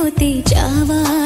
वा